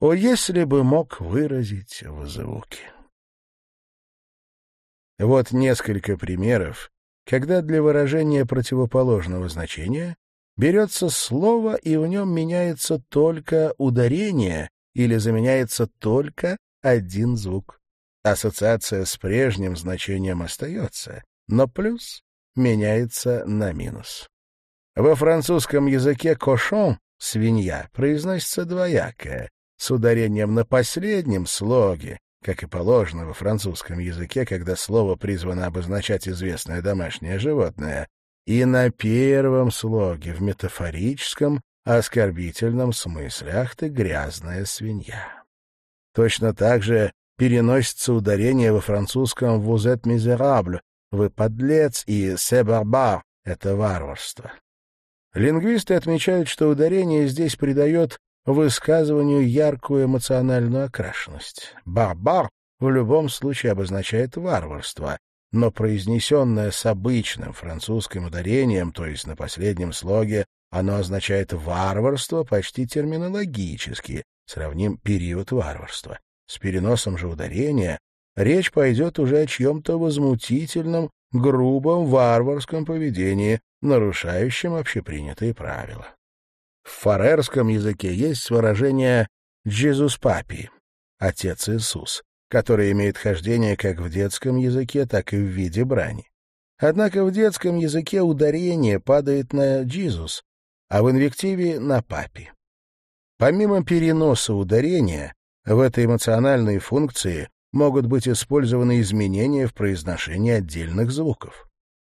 О, если бы мог выразить в звуке. Вот несколько примеров, когда для выражения противоположного значения берется слово, и в нем меняется только ударение или заменяется только один звук. Ассоциация с прежним значением остается, но плюс меняется на минус. Во французском языке «кошон» — «свинья» произносится двоякое, с ударением на последнем слоге, как и положено во французском языке, когда слово призвано обозначать известное домашнее животное, и на первом слоге в метафорическом, оскорбительном смысле «ах ты грязная свинья». Точно так же переносится ударение во французском «vous êtes misérable», «вы подлец» и «c'est barbare» — это варварство. Лингвисты отмечают, что ударение здесь придает высказыванию яркую эмоциональную окрашенность. «Барбар» в любом случае обозначает варварство, но произнесенное с обычным французским ударением, то есть на последнем слоге, оно означает варварство почти терминологически, сравним период варварства. С переносом же ударения речь пойдет уже о чьем-то возмутительном, грубом, варварском поведении, нарушающем общепринятые правила. В фарерском языке есть выражение «Джезус папи» — «Отец Иисус», которое имеет хождение как в детском языке, так и в виде брани. Однако в детском языке ударение падает на «Джизус», а в инвективе — на «папи». Помимо переноса ударения, в этой эмоциональной функции могут быть использованы изменения в произношении отдельных звуков.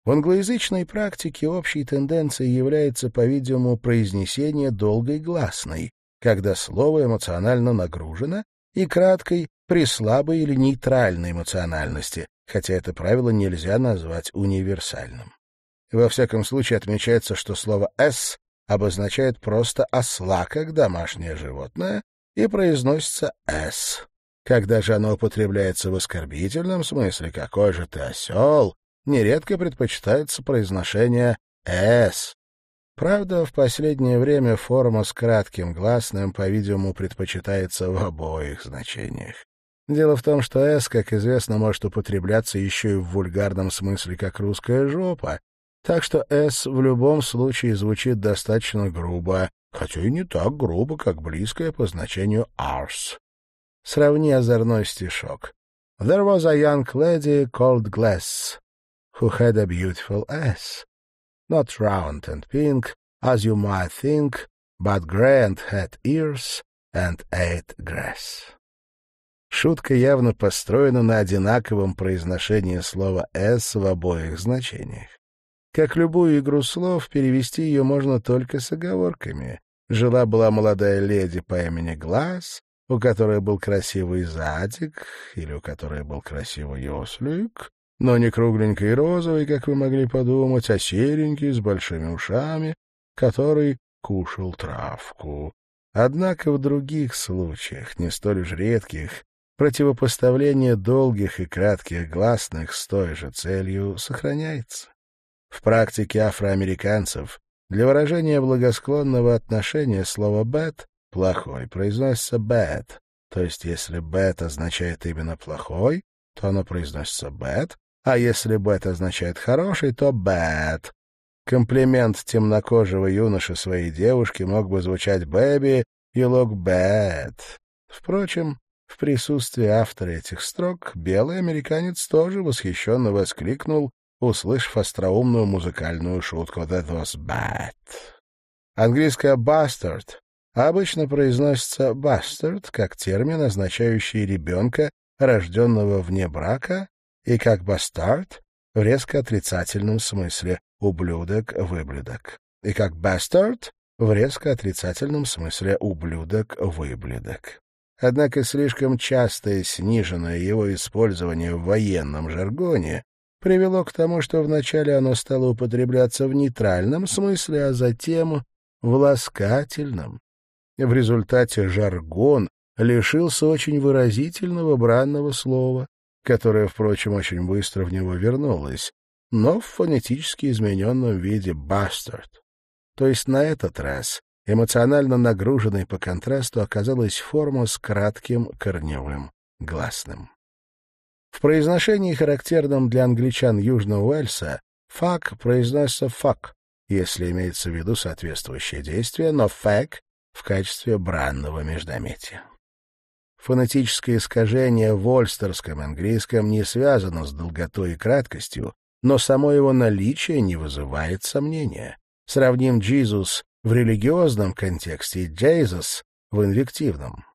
В англоязычной практике общей тенденцией является, по-видимому, произнесение долгой гласной, когда слово эмоционально нагружено, и краткой при слабой или нейтральной эмоциональности, хотя это правило нельзя назвать универсальным. Во всяком случае отмечается, что слово «с» обозначает просто осла как домашнее животное и произносится «с». Когда же оно употребляется в оскорбительном смысле, какой же ты осел, нередко предпочитается произношение «с». Правда, в последнее время форма с кратким гласным, по-видимому, предпочитается в обоих значениях. Дело в том, что «с», как известно, может употребляться еще и в вульгарном смысле, как русская жопа, так что «с» в любом случае звучит достаточно грубо, хотя и не так грубо, как близкое по значению «arse». Сравни озорной стишок. There was a young lady called Glass, who had a beautiful ass, not round and pink, as you might think, but grey had ears and ate grass. Шутка явно построена на одинаковом произношении слова «с» в обоих значениях. Как любую игру слов, перевести ее можно только с оговорками. Жила-была молодая леди по имени Глаз, у которой был красивый задик, или у которой был красивый ослик, но не кругленький и розовый, как вы могли подумать, а серенький, с большими ушами, который кушал травку. Однако в других случаях, не столь уж редких, противопоставление долгих и кратких гласных с той же целью сохраняется. В практике афроамериканцев для выражения благосклонного отношения слово «bad» — «плохой» произносится «bad», то есть если «bad» означает именно «плохой», то оно произносится «bad», а если «bad» означает «хороший», то «bad». Комплимент темнокожего юноши своей девушке мог бы звучать «baby», «you look bad». Впрочем, в присутствии автора этих строк белый американец тоже восхищенно воскликнул, услышав остроумную музыкальную шутку «That was bad». Английское «bastard» обычно произносится «bastard» как термин, означающий ребенка, рожденного вне брака, и как «bastard» в резко отрицательном смысле «ублюдок», «выблюдок», и как «bastard» в резко отрицательном смысле «ублюдок», «выблюдок». Однако слишком частое сниженное его использование в военном жаргоне привело к тому, что вначале оно стало употребляться в нейтральном смысле, а затем в ласкательном. В результате жаргон лишился очень выразительного бранного слова, которое, впрочем, очень быстро в него вернулось, но в фонетически измененном виде «bastard». То есть на этот раз эмоционально нагруженной по контрасту оказалась форма с кратким корневым гласным. В произношении, характерном для англичан Южного Уэльса, «фак» произносится «фак», если имеется в виду соответствующее действие, но «фэк» в качестве бранного междометия. Фонетическое искажение в ольстерском английском не связано с долготой и краткостью, но само его наличие не вызывает сомнения. Сравним «Jesus» в религиозном контексте и «Jesus» в инвективном.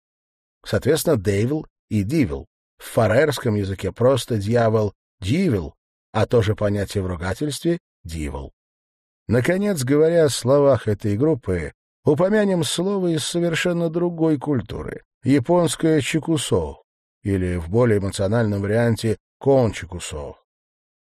Соответственно, «devil» и «devil». В фарерском языке просто «дьявол» — «дивил», а то же понятие в ругательстве — «дивол». Наконец, говоря о словах этой группы, упомянем слово из совершенно другой культуры — японское «чикусо», или в более эмоциональном варианте «кончикусо».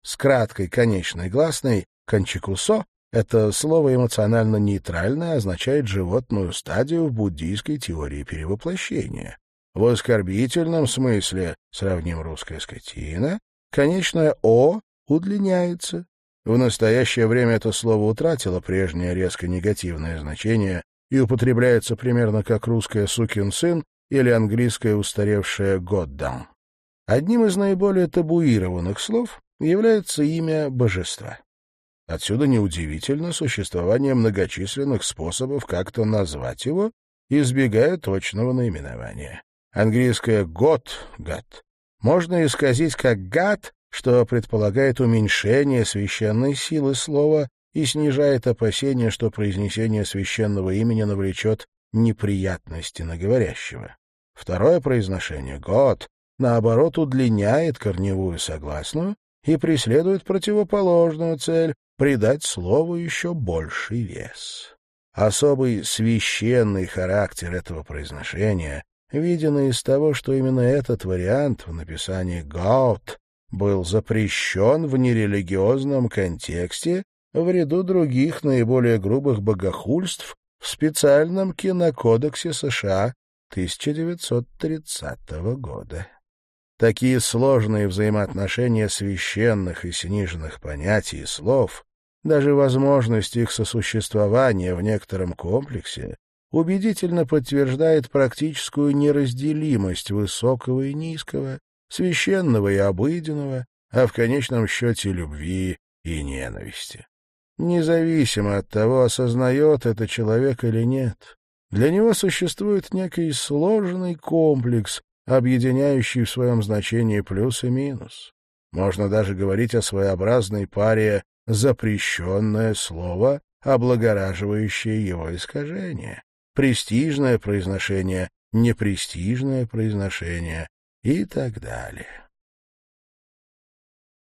С краткой конечной гласной «кончикусо» это слово эмоционально нейтральное означает животную стадию в буддийской теории перевоплощения. В оскорбительном смысле, сравним русская скотина, конечное «о» удлиняется. В настоящее время это слово утратило прежнее резко негативное значение и употребляется примерно как русское «сукин сын» или английское устаревшее «годдам». Одним из наиболее табуированных слов является имя божества. Отсюда неудивительно существование многочисленных способов как-то назвать его, избегая точного наименования. Английское «год» — «гад» можно исказить как «гад», что предполагает уменьшение священной силы слова и снижает опасение, что произнесение священного имени навлечет неприятности на говорящего. Второе произношение «год» наоборот удлиняет корневую согласную и преследует противоположную цель — придать слову еще больший вес. Особый священный характер этого произношения виден из того, что именно этот вариант в написании «гаут» был запрещен в нерелигиозном контексте в ряду других наиболее грубых богохульств в специальном кинокодексе США 1930 года. Такие сложные взаимоотношения священных и сниженных понятий и слов, даже возможность их сосуществования в некотором комплексе, убедительно подтверждает практическую неразделимость высокого и низкого, священного и обыденного, а в конечном счете любви и ненависти. Независимо от того, осознает это человек или нет, для него существует некий сложный комплекс, объединяющий в своем значении плюс и минус. Можно даже говорить о своеобразной паре «запрещенное слово», облагораживающее его искажение, престижное произношение, непрестижное произношение и так далее.